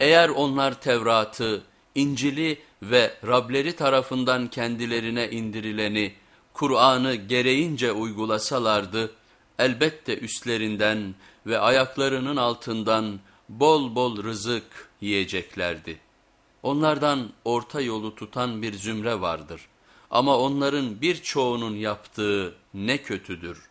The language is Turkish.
Eğer onlar Tevrat'ı, İncil'i ve Rableri tarafından kendilerine indirileni, Kur'an'ı gereğince uygulasalardı, elbette üstlerinden ve ayaklarının altından bol bol rızık yiyeceklerdi. Onlardan orta yolu tutan bir zümre vardır ama onların birçoğunun yaptığı ne kötüdür.